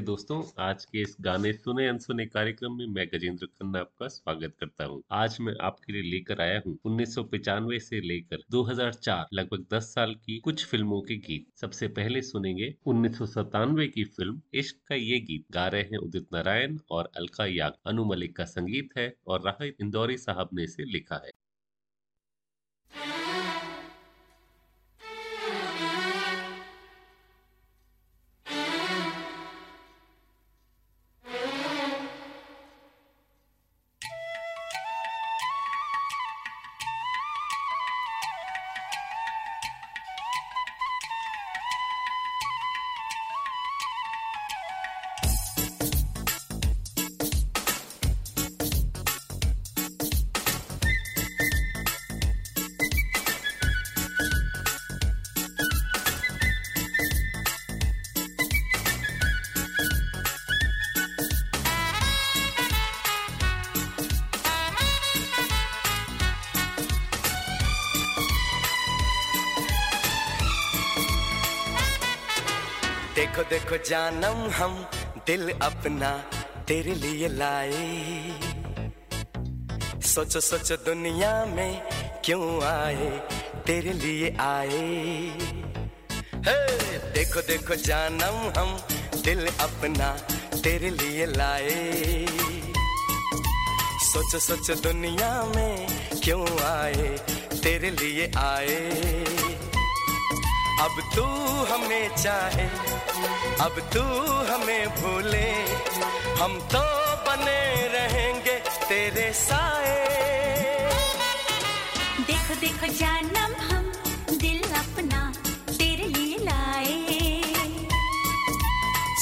नमस्ते दोस्तों, आज के इस गाने सुने अनसुने कार्यक्रम में मैं गजेंद्र खन्ना आपका स्वागत करता हूँ। आज मैं आपके लिए लेकर आया हूँ उन्नीस से लेकर 2004 लगभग 10 साल की कुछ फ़िल्मों के गीत। सबसे पहले सुनेंगे उन्नीस सौ सतानवे की फ़िल्म इश्क का ये गीत। गा रहे हैं उदित नारायण और अलका याग अनु मलिक का संगीत है और राहित इंदौरी साहब ने इसे लिखा है। जानम हम दिल अपना तेरे लिए लाए। सोचो सोचो दुनिया में क्यों आए, तेरे लिए आए। हे देखो देखो जानम हम दिल अपना तेरे लिए लाए। सोचो सोचो दुनिया में क्यों आए, तेरे लिए आए। अब तू हमें चाहे अब तू हमें भूले, हम तो बने रहेंगे तेरे साए। देखो देखो जानम हम, दिल अपना तेरे लिए लाए।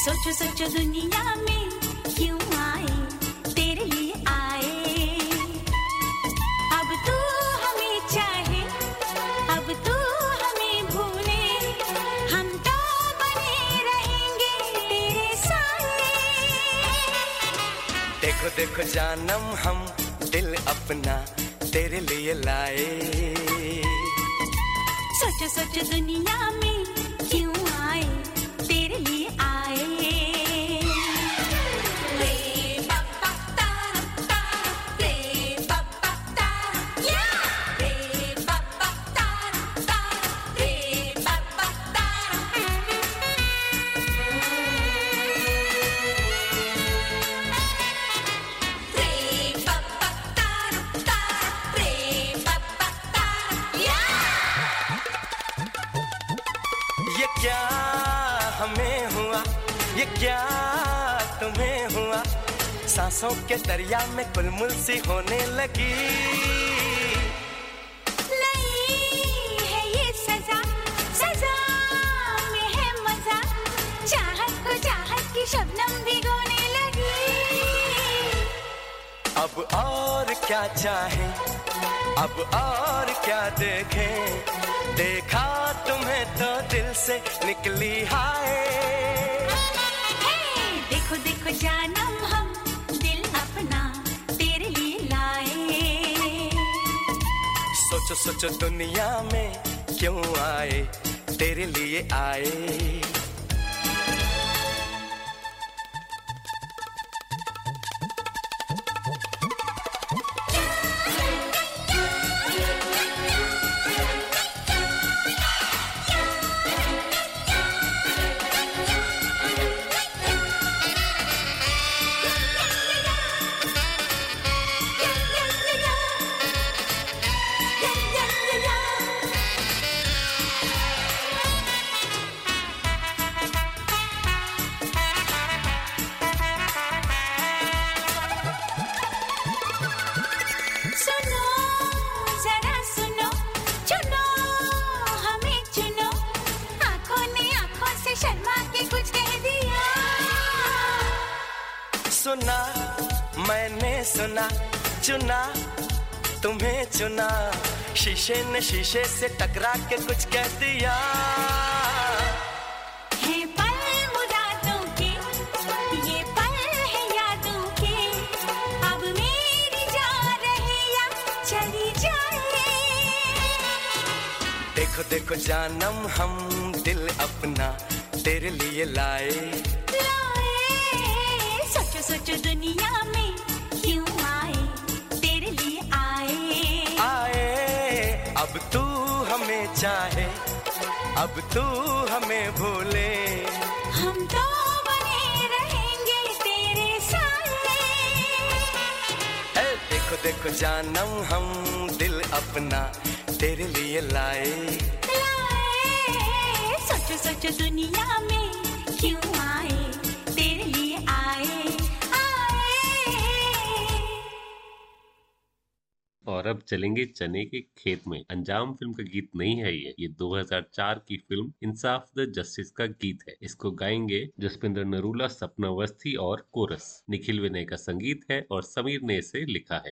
सोचो सोचो दुनिया देखो जानम हम दिल अपना तेरे लिए लाए। सोचो सोचो दुनिया में के दरिया में कुलमुल सी होने लगी। है ये सजा सजा में है मज़ा। चाहत को चाहत की शबनम भिगोने लगी। अब और क्या चाहे? अब और क्या देखे? देखा तुम्हें तो दिल से निकली हाय। हे, देखो देखो जानम सोचो सोचो दुनिया में क्यों आए? तेरे लिए आए। शीशे से टकरा के कुछ कह दिया। पल मुरादों के ये पल है यादों के। अब मेरी जा रहे या चली जाए। देखो देखो जानम हम चाहे अब तू हमें भूले। हम तो बने रहेंगे तेरे सामने। ए, देखो देखो जानम हम दिल अपना तेरे लिए लाए। लाए सोचो सोचो दुनिया में। अब चलेंगे चने के खेत में। अंजाम फ़िल्म का गीत नहीं है ये। ये 2004 की फ़िल्म इंसाफ द जस्टिस का गीत है। इसको गाएँगे जसपिंदर नरूला, सपना अवस्थी और कोरस। निखिल विनय का संगीत है और समीर ने इसे लिखा है।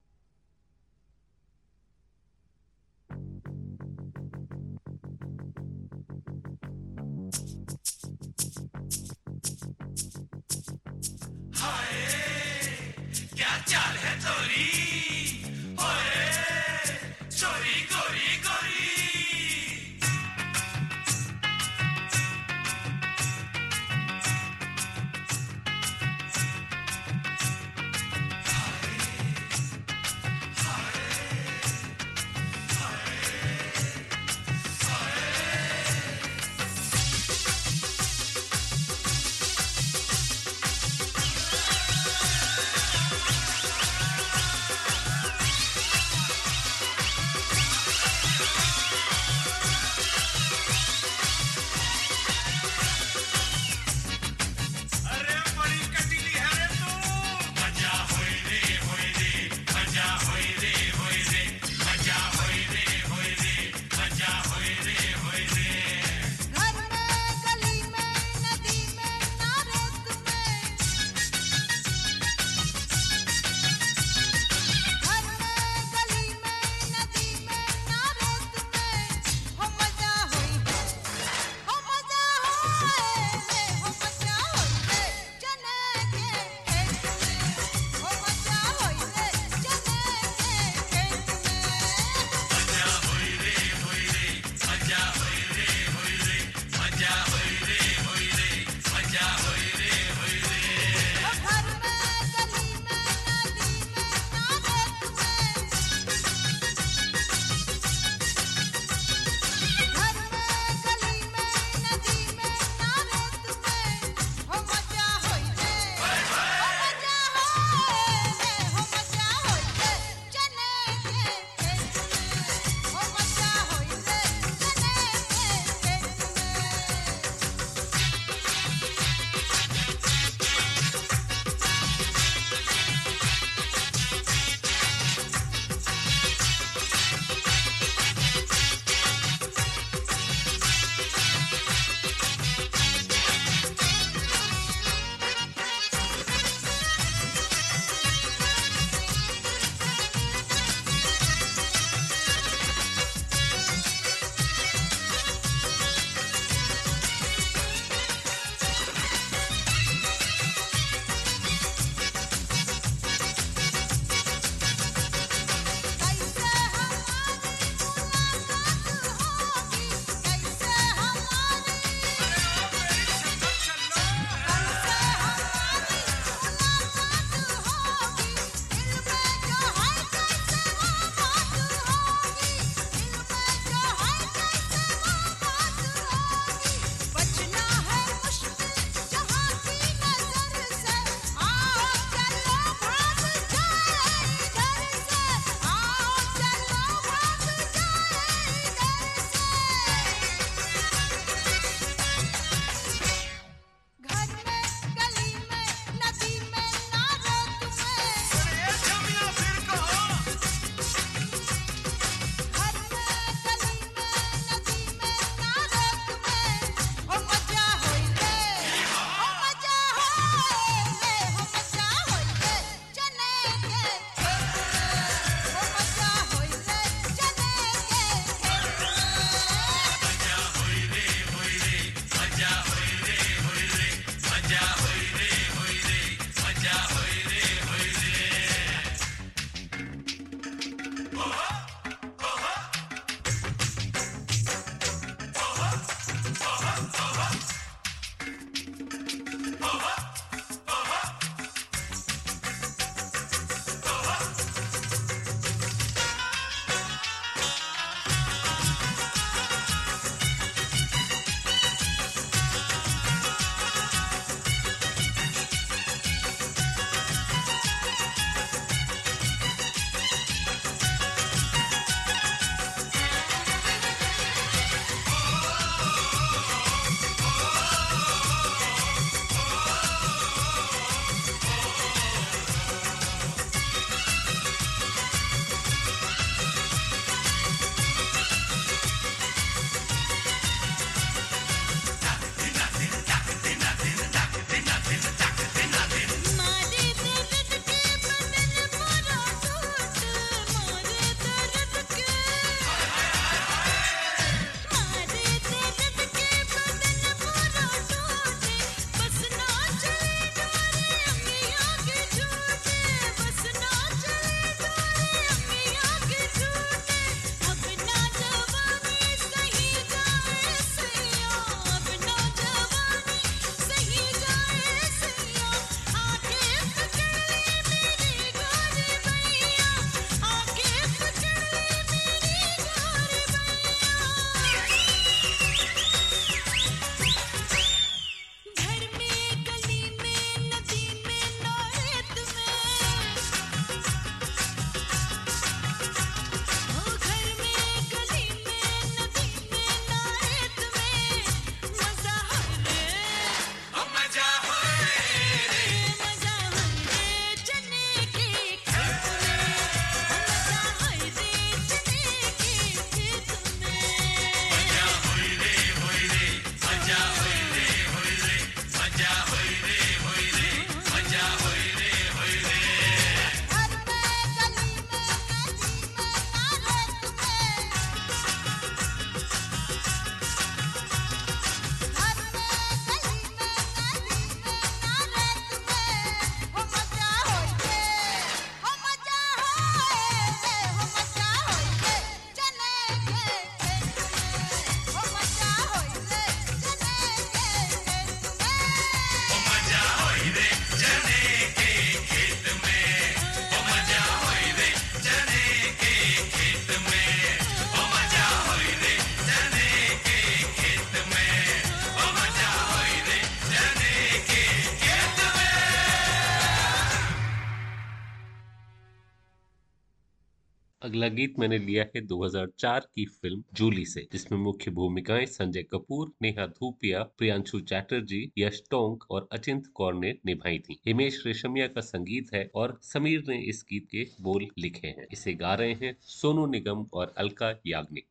पहला गीत मैंने लिया है 2004 की फ़िल्म जूली से, जिसमें मुख्य भूमिकाएँ संजय कपूर, नेहा धूपिया, प्रियांशु चैटर्जी, यश टोंक और अचिंत कौर ने निभाई थी। हिमेश रेशमिया का संगीत है और समीर ने इस गीत के बोल लिखे हैं। इसे गा रहे हैं सोनू निगम और अलका याग्निक।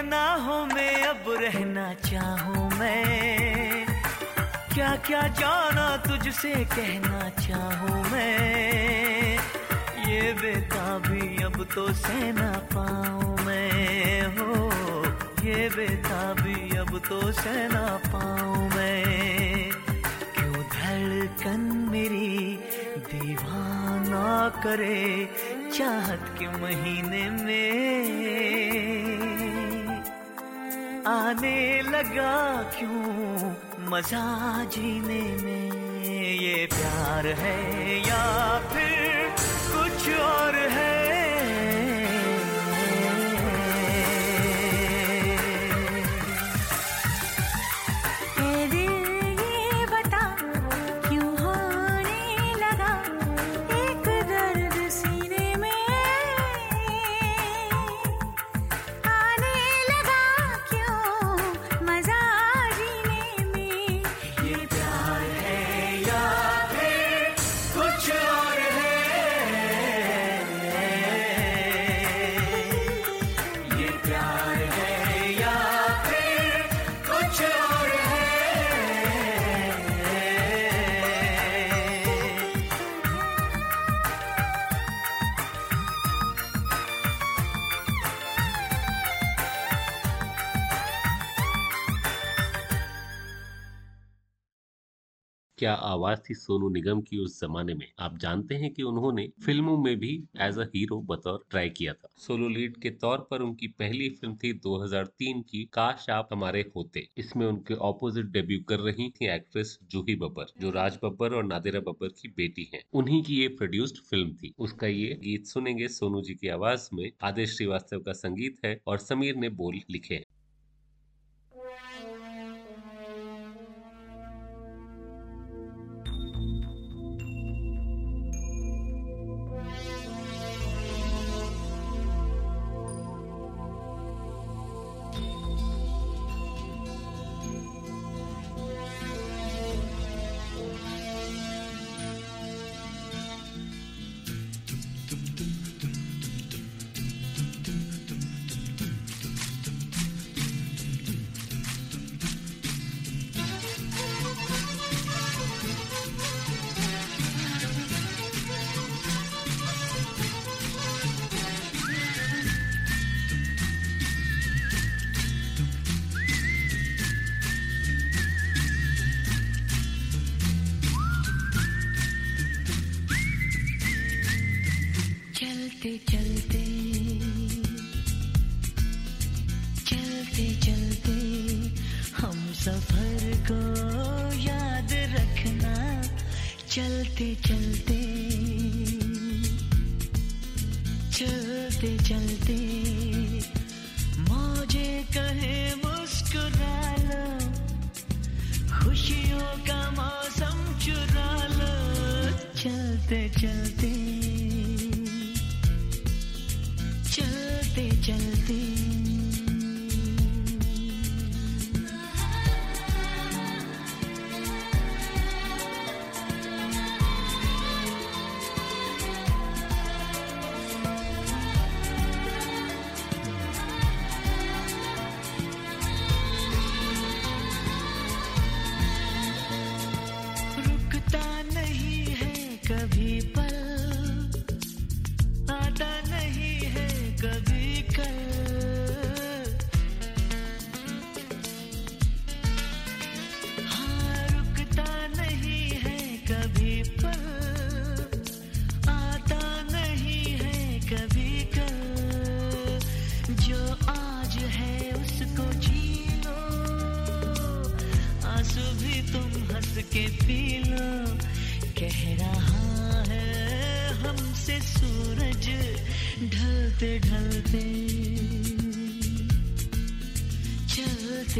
पनाहों में अब रहना चाहूँ मैं। क्या क्या जाना तुझसे कहना चाहूँ मैं। ये बेताबी अब तो सहना पाऊँ मैं। हो, ये बेताबी अब तो सहना पाऊँ मैं। क्यों धड़कन मेरी दीवाना करे चाहत के महीने में? आने लगा क्यों मज़ा जीने में? ये प्यार है या फिर आवाज़ थी सोनू निगम की उस जमाने में। आप जानते हैं कि उन्होंने फ़िल्मों में भी एज अ हीरो बतौर ट्राई किया था। सोलो लीड के तौर पर उनकी पहली फ़िल्म थी 2003 की काश आप हमारे होते। इसमें उनके ऑपोजिट डेब्यू कर रही थी एक्ट्रेस जूही बब्बर, जो राज बब्बर और नादिरा बब्बर की बेटी है। उन्ही की ये प्रोड्यूस्ड फ़िल्म थी। उसका ये गीत सुनेंगे सोनू जी की आवाज़ में। आदेश श्रीवास्तव का संगीत है और समीर ने बोल लिखे हैं।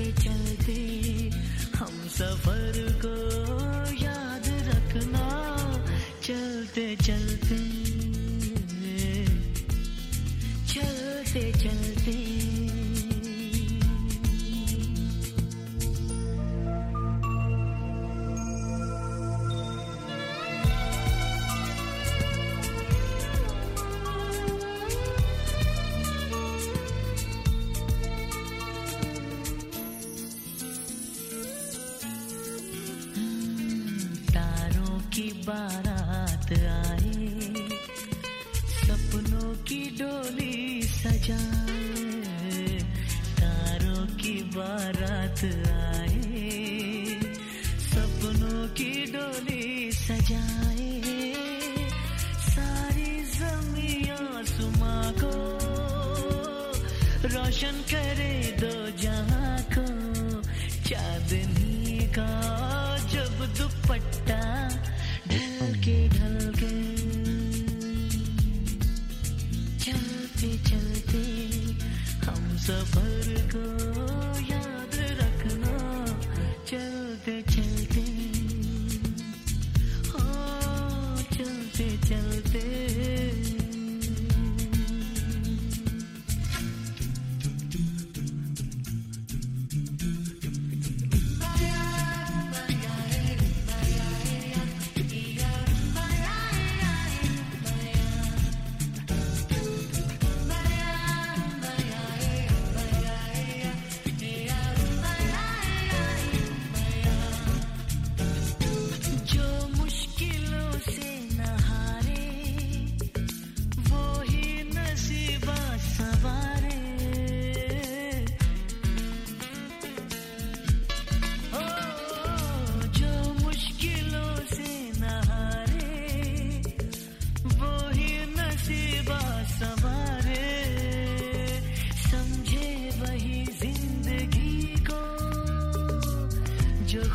चलते चलते हम सफ़र को याद रखना चलते चलते चलते चलते।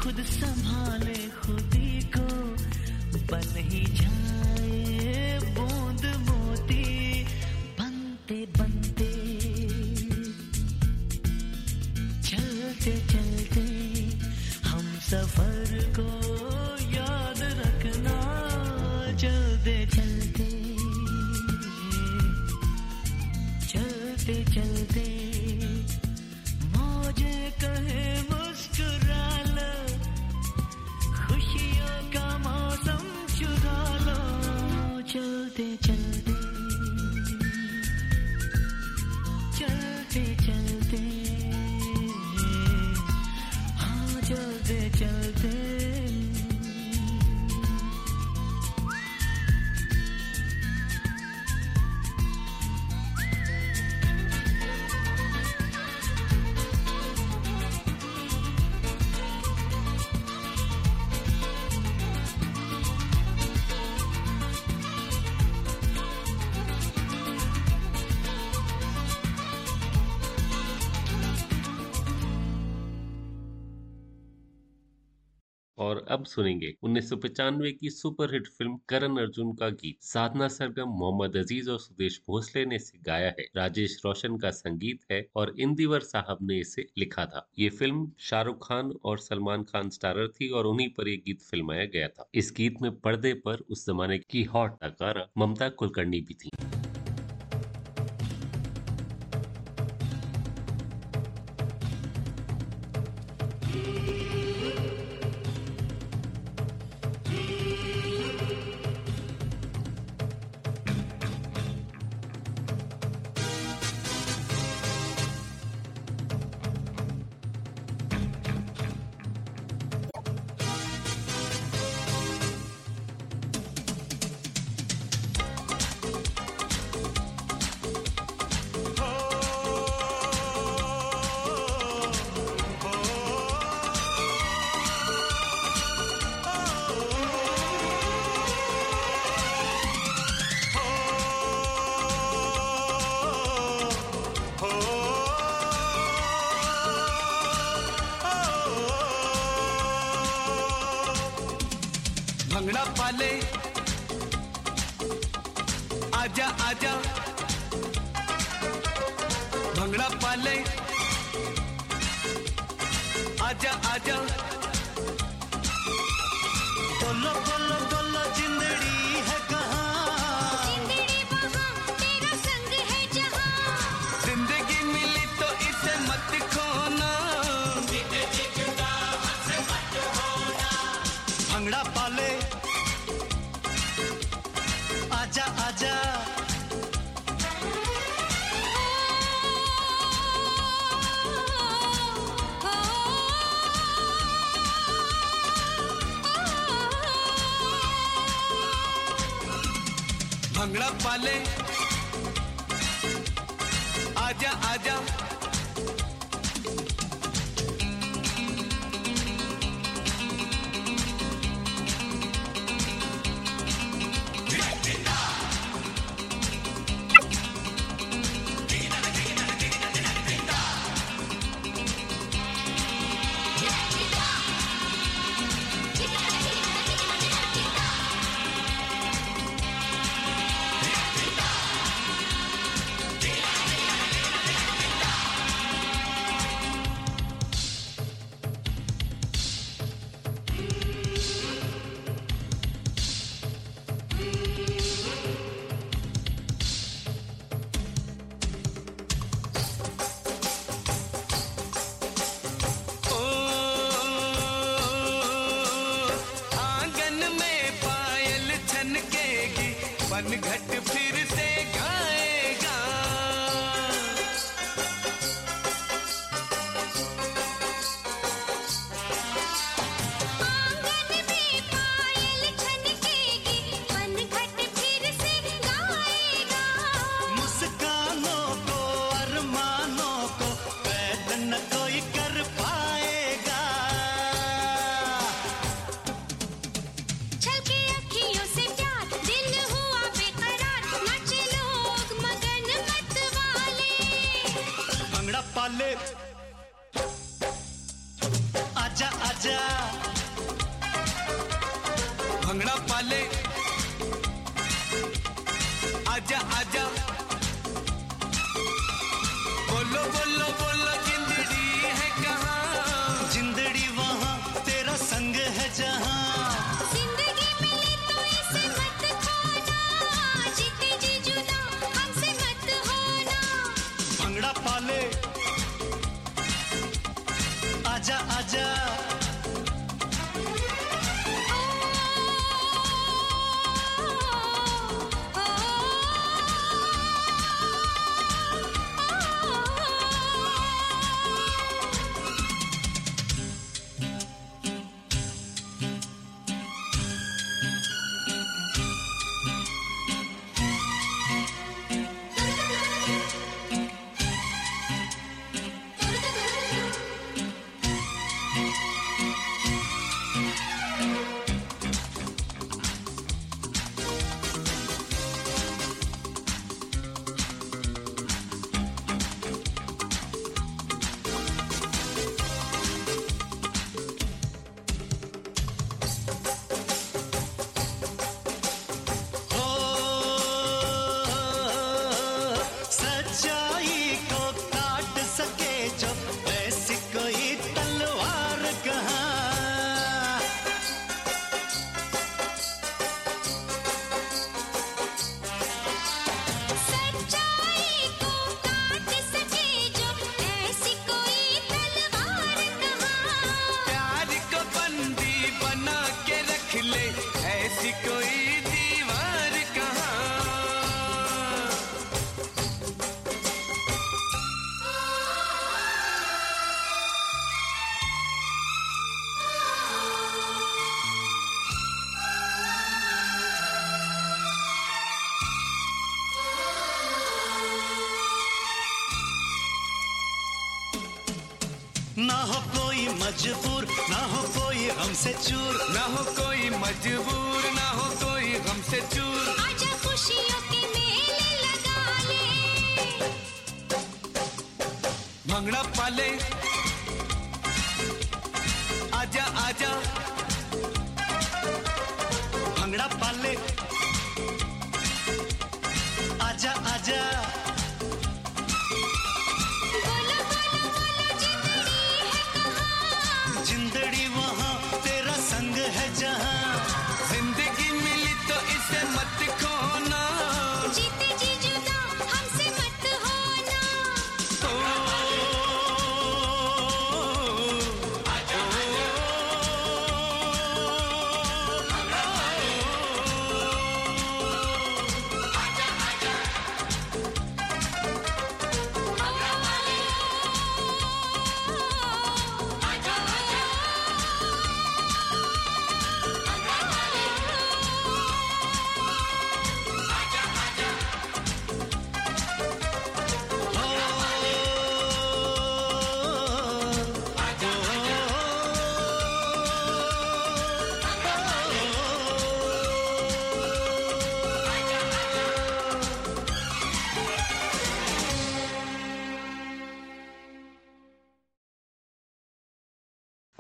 खुद संभाले खुदी को बन ही जाए सुनेंगे। 1995 की सुपरहिट फ़िल्म करण अर्जुन का गीत। साधना सरगम, मोहम्मद अज़ीज़ और सुदेश भोसले ने इसे गाया है। राजेश रोशन का संगीत है और इंदिवर साहब ने इसे लिखा था। ये फ़िल्म शाहरुख खान और सलमान खान स्टारर थी और उन्हीं पर ये गीत फिल्माया गया था। इस गीत में पर्दे पर उस जमाने की हॉट अदाकारा ममता कुलकर्णी भी थी। हो हमसे चूर ना हो कोई मजबूर।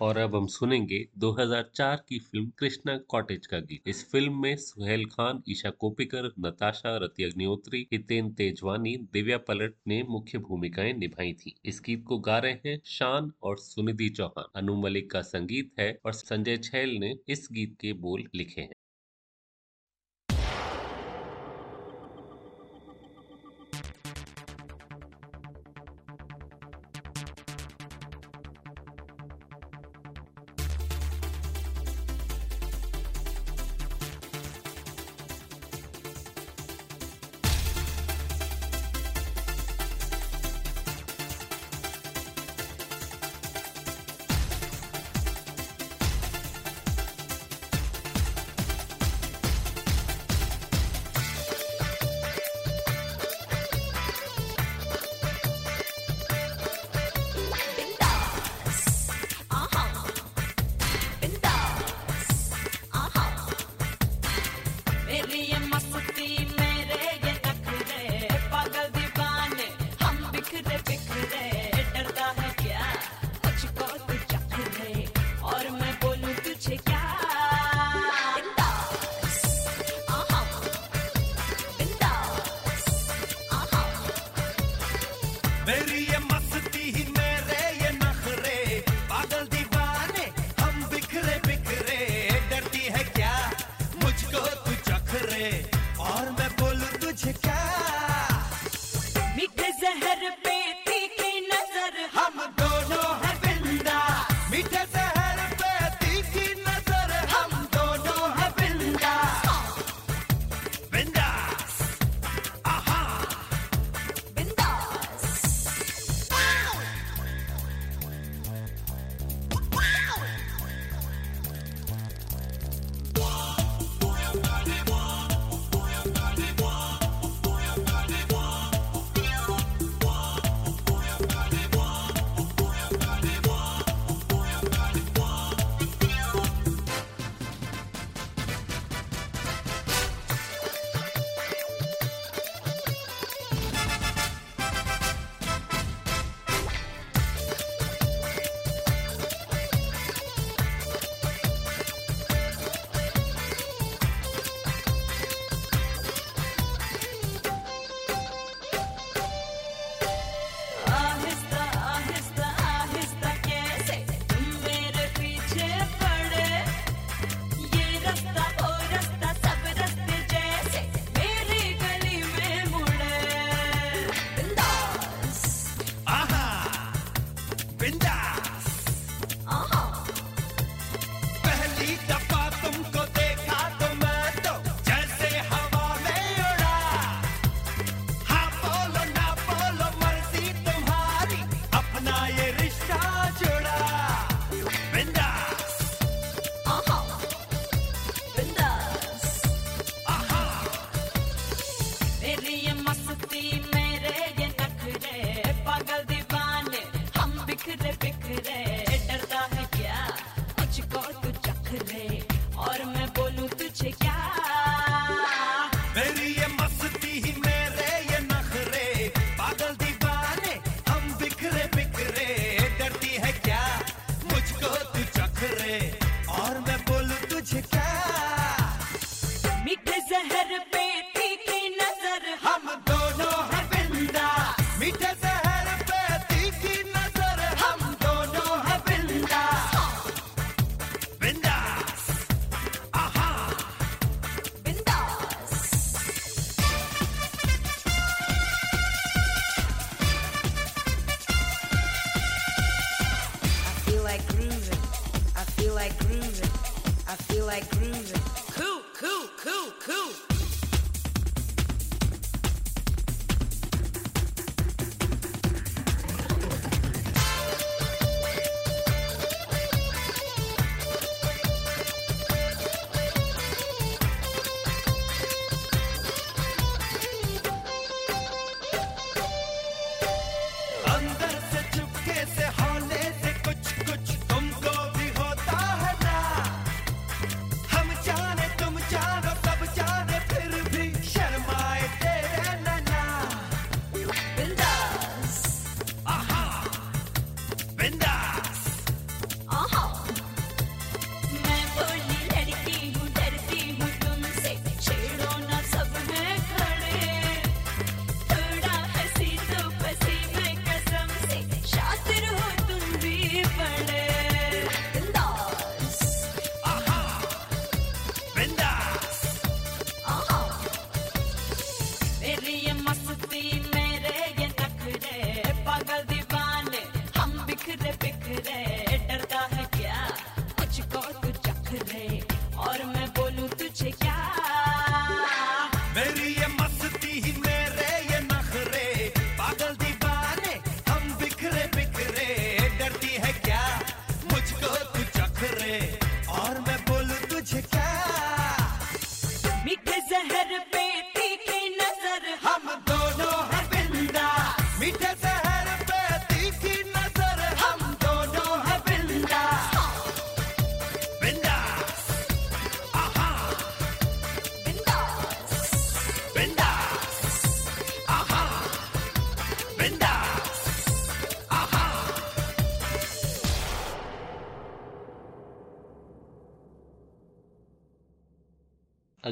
और अब हम सुनेंगे 2004 की फ़िल्म कृष्णा कॉटेज का गीत। इस फ़िल्म में सुहेल खान, ईशा कोपिकर, नताशा, रति अग्निहोत्री, हितेन तेजवानी, दिव्या पलट ने मुख्य भूमिकाएँ निभाई थी। इस गीत को गा रहे हैं शान और सुनिधि चौहान। अनु मलिक का संगीत है और संजय छैल ने इस गीत के बोल लिखे है। today.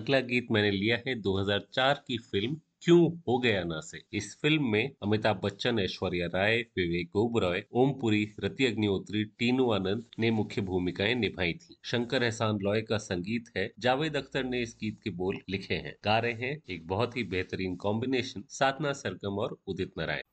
अगला गीत मैंने लिया है 2004 की फ़िल्म क्यों हो गया ना से। इस फ़िल्म में अमिताभ बच्चन, ऐश्वर्या राय, विवेक ओबरॉय, ओमपुरी, रति अग्निहोत्री, टीनू आनंद ने मुख्य भूमिकाएँ निभाई थी। शंकर एहसान लॉय का संगीत है। जावेद अख्तर ने इस गीत के बोल लिखे हैं। गा रहे हैं एक बहुत ही बेहतरीन कॉम्बिनेशन साधना सरगम और उदित नारायण।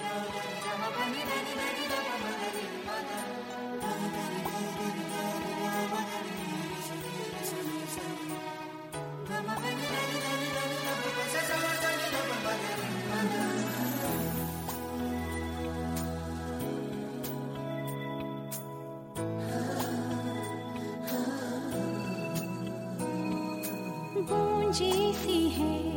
सी है।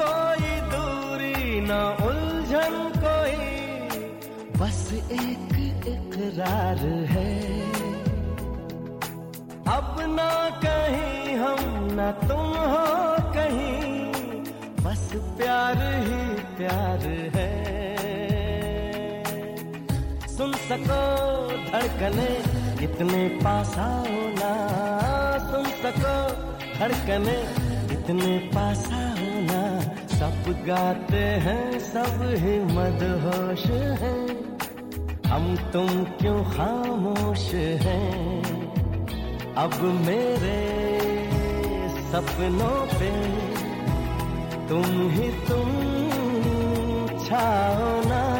कोई दूरी ना, उलझन कोई। बस एक इकरार है। अब ना कहीं हम, न तुम हो कहीं। बस प्यार ही प्यार है। सुन सको धड़कने, इतने पास आओ ना। सुन सको धड़कने, इतने पास सब गाते हैं, सब ही मदहोश हैं। हम तुम क्यों खामोश हैं? अब मेरे सपनों पे तुम ही तुम, छाओ ना।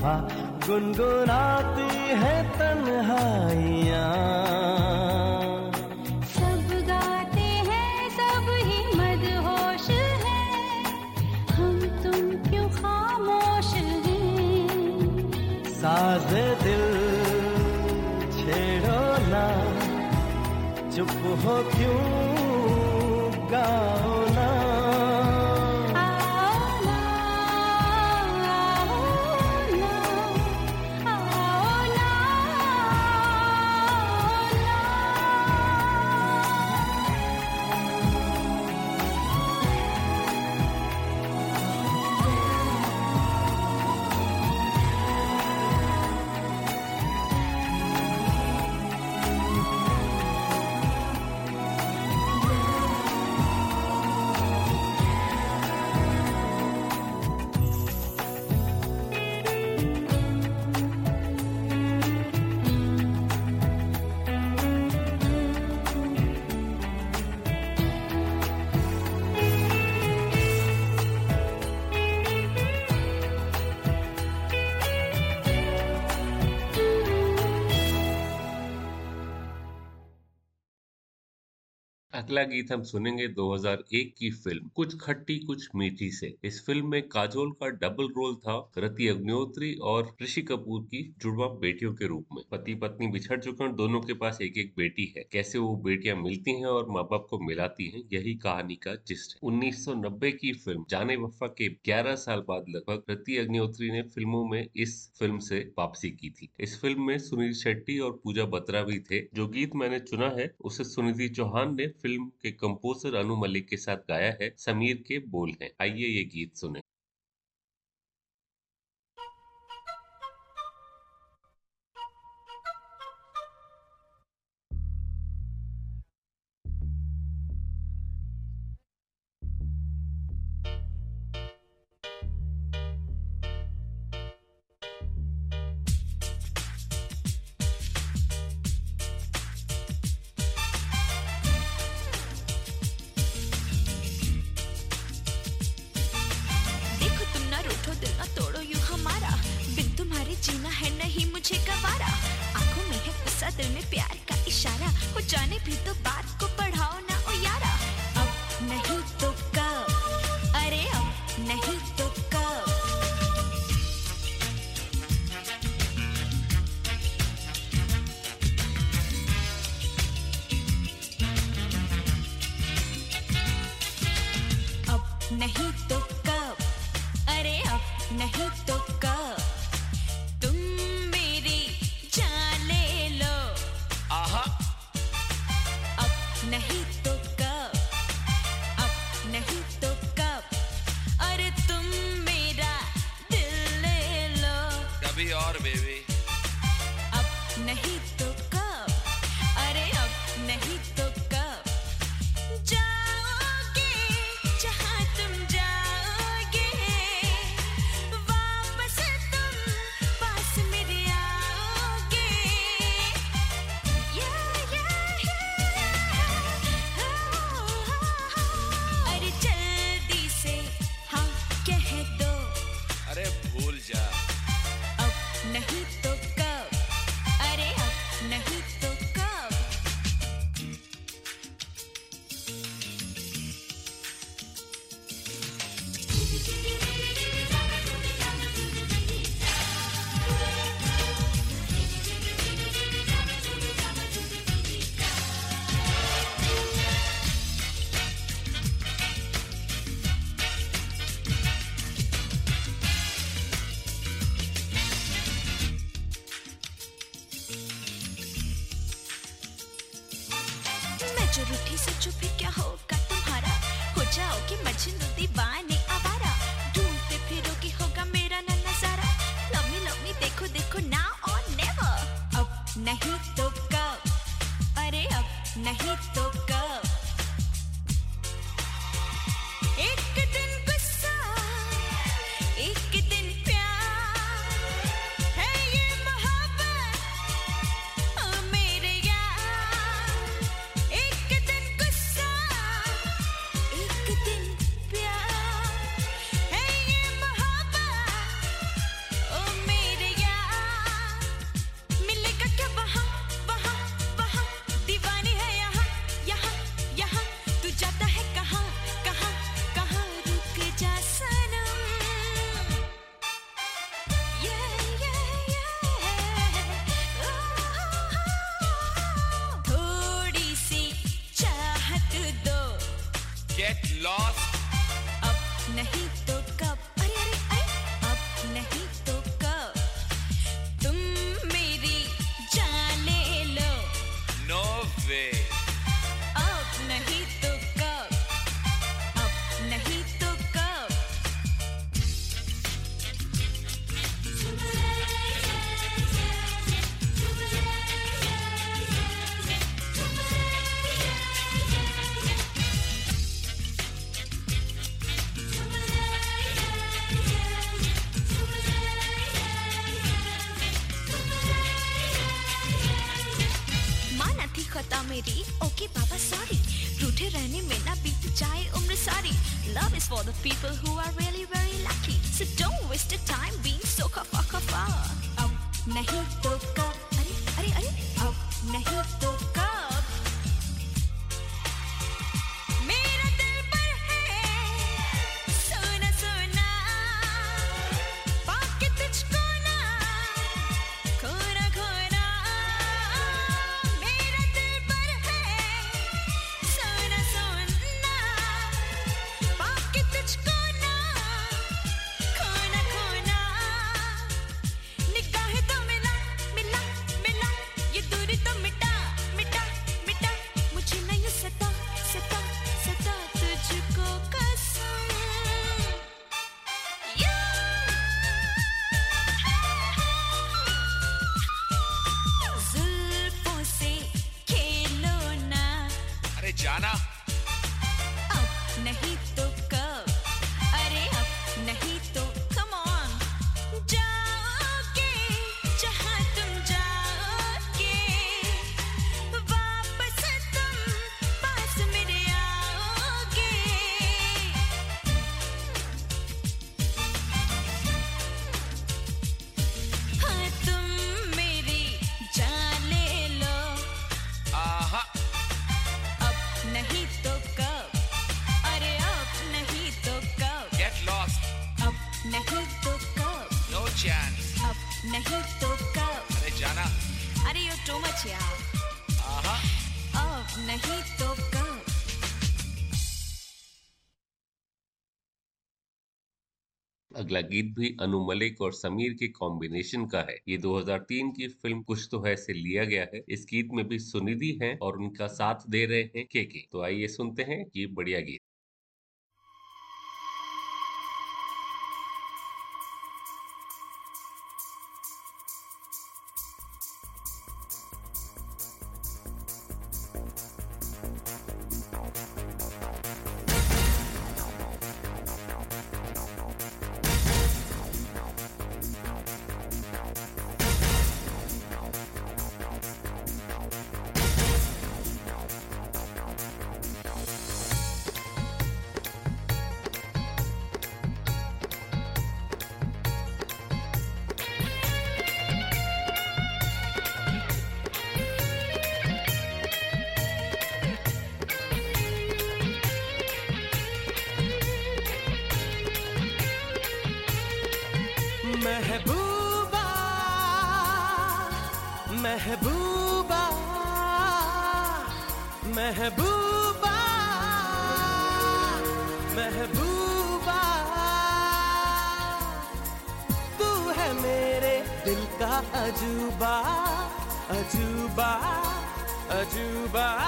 हवा गुनगुनाती है तन्हाइयाँ। सब गाते हैं सब ही मदहोश है। हम तुम क्यों खामोश हैं? साज दिल छेड़ो ना चुप हो क्यों गाओ अगला गीत हम सुनेंगे 2001 की फ़िल्म, कुछ खट्टी, कुछ मीठी से। इस फ़िल्म में काजोल का डबल रोल था, रति अग्निहोत्री और ऋषि कपूर की जुड़वा बेटियों के रूप में। पति पत्नी बिछड़ चुके हैं दोनों के पास एक एक बेटी है। कैसे वो बेटियाँ मिलती हैं और माँ बाप को मिलाती हैं, यही कहानी का जिस्ट है। 1990 की फ़िल्म, जाने वफा के 11 साल बाद लगभग रति अग्निहोत्री ने फ़िल्मों में इस फ़िल्म से वापसी की थी। इस फ़िल्म में सुनील शेट्टी और पूजा बत्रा भी थे। जो गीत मैंने चुना है, उसे सुनिधि चौहान ने फ़िल्म के कंपोजर अनु मलिक के साथ गाया है समीर के बोल हैं। आइए ये गीत सुने। अगला गीत भी अनु मलिक और समीर के कॉम्बिनेशन का है। ये 2003 की फ़िल्म कुछ तो है से लिया गया है। इस गीत में भी सुनिधि है और उनका साथ दे रहे हैं के के तो आइए सुनते हैं ये बढ़िया गीत। Dubai.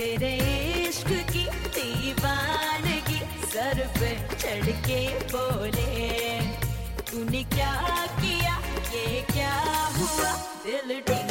तेरे इश्क की दीवानगी, सर पे चढ़ के बोले, तूने क्या किया? ये क्या हुआ? दिल डिंग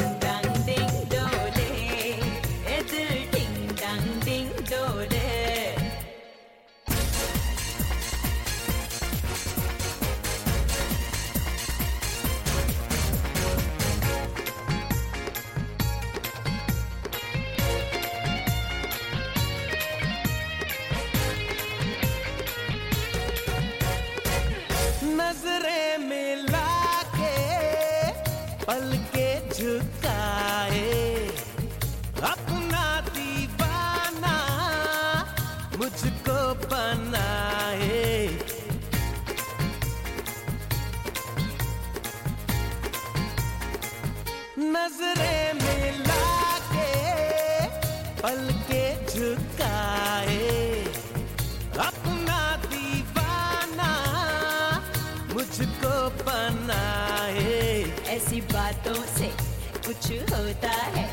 कुछ होता है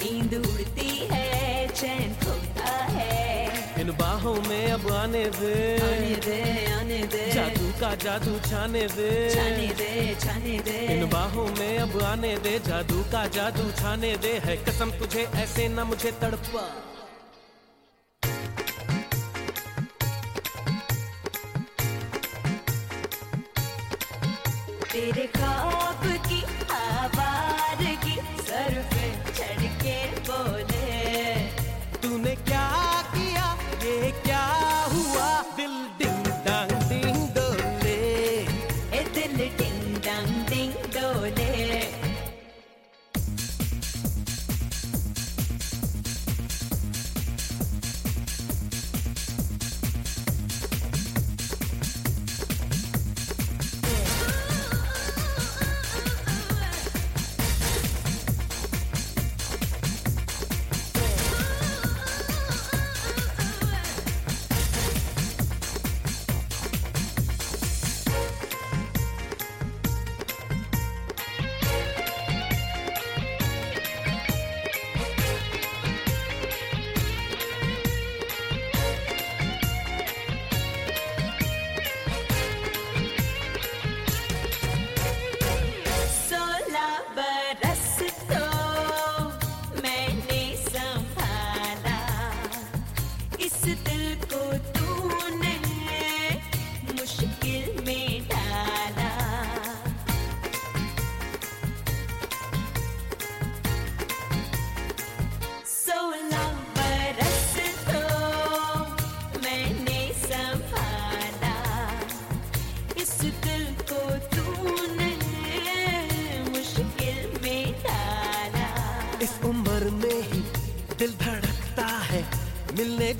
नींद उड़ती है चैन खोता है। इन बाहों में अब आने दे। आने दे आने दे। जादू का जादू छाने दे। छाने दे छाने दे। इन बाहों में अब आने दे जादू का जादू छाने दे। है कसम तुझे ऐसे ना मुझे तड़पा।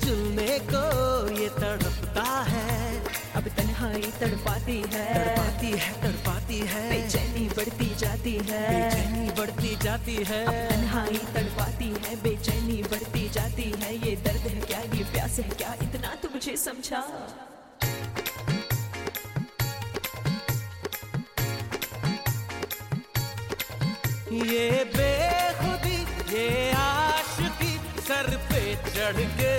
जुलने को ये तड़पता है। अब तन्हाई तड़पाती है। तड़पाती है। तड़पाती है। बेचैनी बढ़ती जाती है। बेचैनी बढ़ती जाती है। तन्हाई तड़पाती है। बेचैनी बढ़ती जाती है। ये दर्द है क्या? ये प्यास है क्या? इतना तो मुझे समझा। ये बेखुदी ये आशिकी सर पे चढ़ के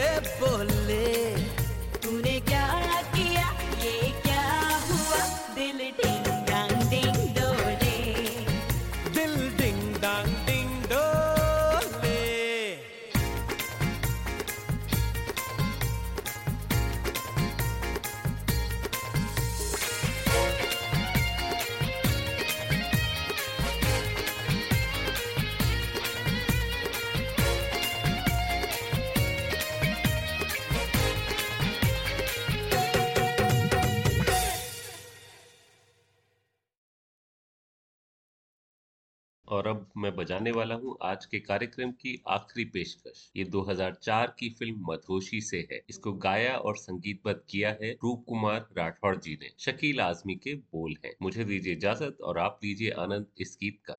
और अब मैं बजाने वाला हूँ आज के कार्यक्रम की आखिरी पेशकश। ये 2004 की फ़िल्म मधोशी से है। इसको गाया और संगीतबद्ध किया है रूप कुमार राठौड़ जी ने। शकील आजमी के बोल हैं। मुझे दीजिए इजाज़त और आप लीजिए आनंद इस गीत का।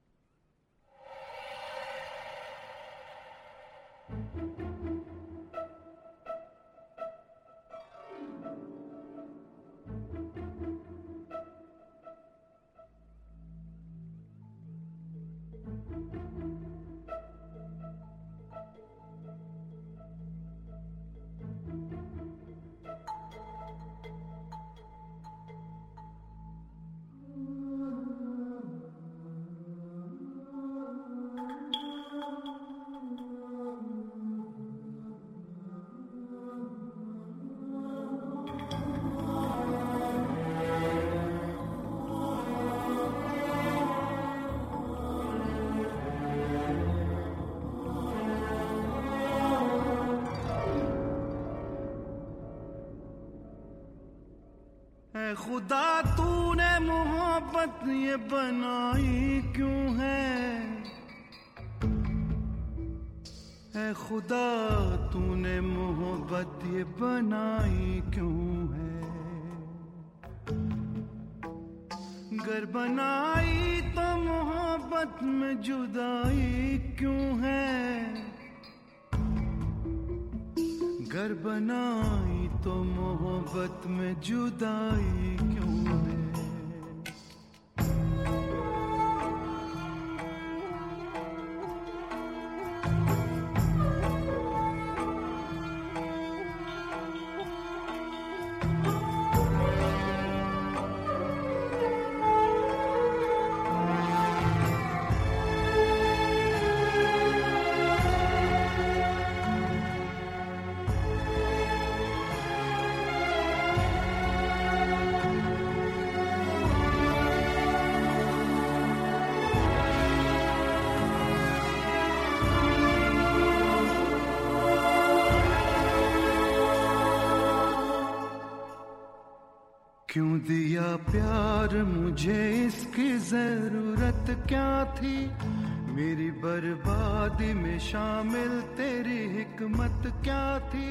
खुदा, तूने मोहब्बत ये बनाई क्यों है? ऐ खुदा, तूने मोहब्बत ये बनाई क्यों है? गर बनाई तो मोहब्बत में जुदाई क्यों है? घर बनाई तो मोहब्बत में जुदाई क्यों दिया प्यार मुझे इसकी ज़रूरत क्या थी? मेरी बर्बादी में शामिल तेरी हिकमत क्या थी?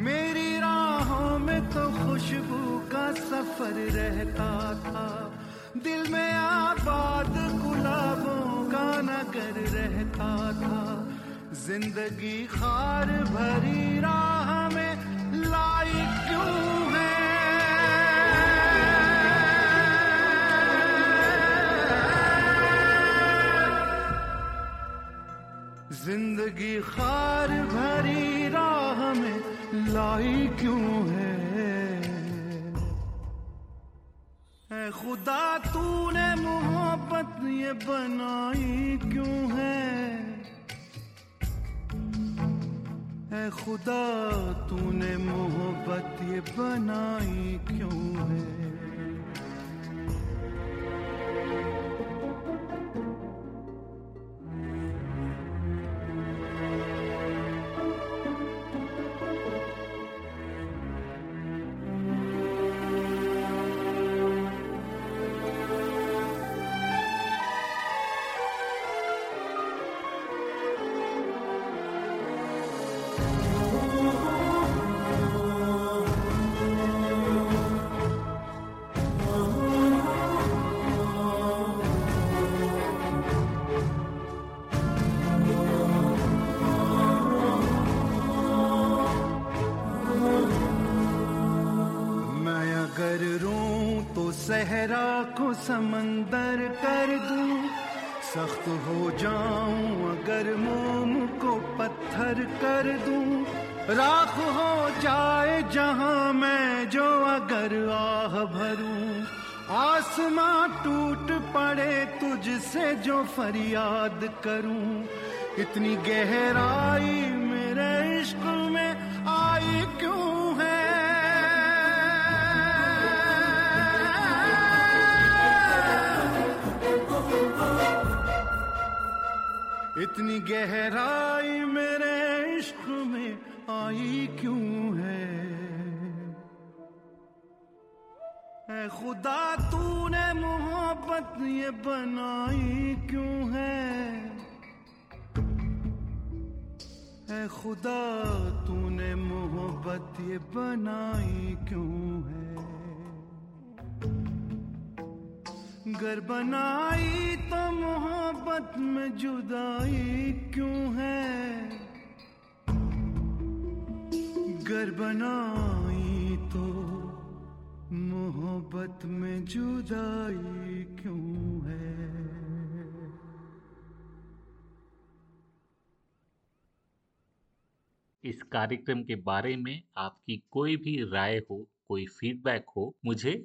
मेरी राहों में तो खुशबू का सफ़र रहता था। दिल में आबाद गुलाबों का नगर रहता था। ज़िंदगी खार भरी राह में लाई क्यों ज़िंदगी खार भरी राह में लाई क्यों है? ऐ खुदा, तूने मोहब्बत ये बनाई क्यों है? ऐ खुदा, तूने मोहब्बत ये बनाई क्यों है? समंदर कर दूँ। सख्त हो जाऊँ अगर मोम को पत्थर कर दूँ। राख हो जाए जहाँ मैं जो अगर आह भरूं। आसमां टूट पड़े तुझसे जो फरियाद करूँ। इतनी गहराई इतनी गहराई मेरे इश्क में आई क्यों है? ऐ खुदा, तूने मोहब्बत ये बनाई क्यों है? ऐ खुदा, तूने मोहब्बत ये बनाई क्यों है? गर बनाई तो मोहब्बत में जुदाई क्यों है? गर बनाई तो मोहब्बत में जुदाई क्यों है? इस कार्यक्रम के बारे में आपकी कोई भी राय हो, कोई फीडबैक हो, मुझे